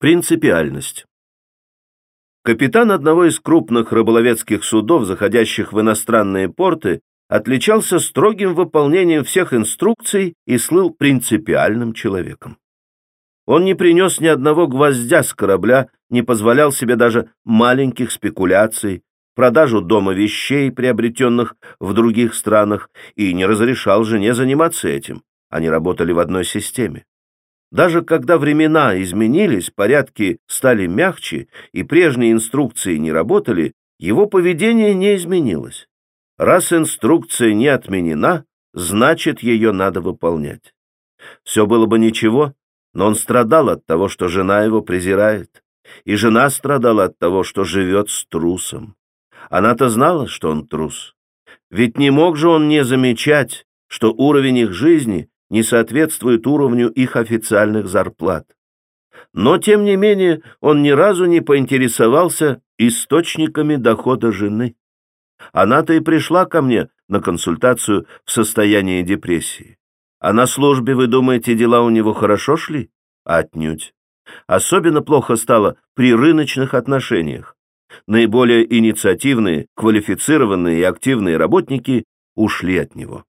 Принципиальность. Капитан одного из крупных рыболовецких судов, заходящих в иностранные порты, отличался строгим выполнением всех инструкций и слыл принципиальным человеком. Он не принес ни одного гвоздя с корабля, не позволял себе даже маленьких спекуляций, продажу дома вещей, приобретенных в других странах, и не разрешал жене заниматься этим. Они работали в одной системе. Даже когда времена изменились, порядки стали мягче и прежние инструкции не работали, его поведение не изменилось. Раз инструкция не отменена, значит, ее надо выполнять. Все было бы ничего, но он страдал от того, что жена его презирает, и жена страдала от того, что живет с трусом. Она-то знала, что он трус. Ведь не мог же он не замечать, что уровень их жизни не соответствует уровню их официальных зарплат. Но, тем не менее, он ни разу не поинтересовался источниками дохода жены. Она-то и пришла ко мне на консультацию в состоянии депрессии. А на службе, вы думаете, дела у него хорошо шли? Отнюдь. Особенно плохо стало при рыночных отношениях. Наиболее инициативные, квалифицированные и активные работники ушли от него.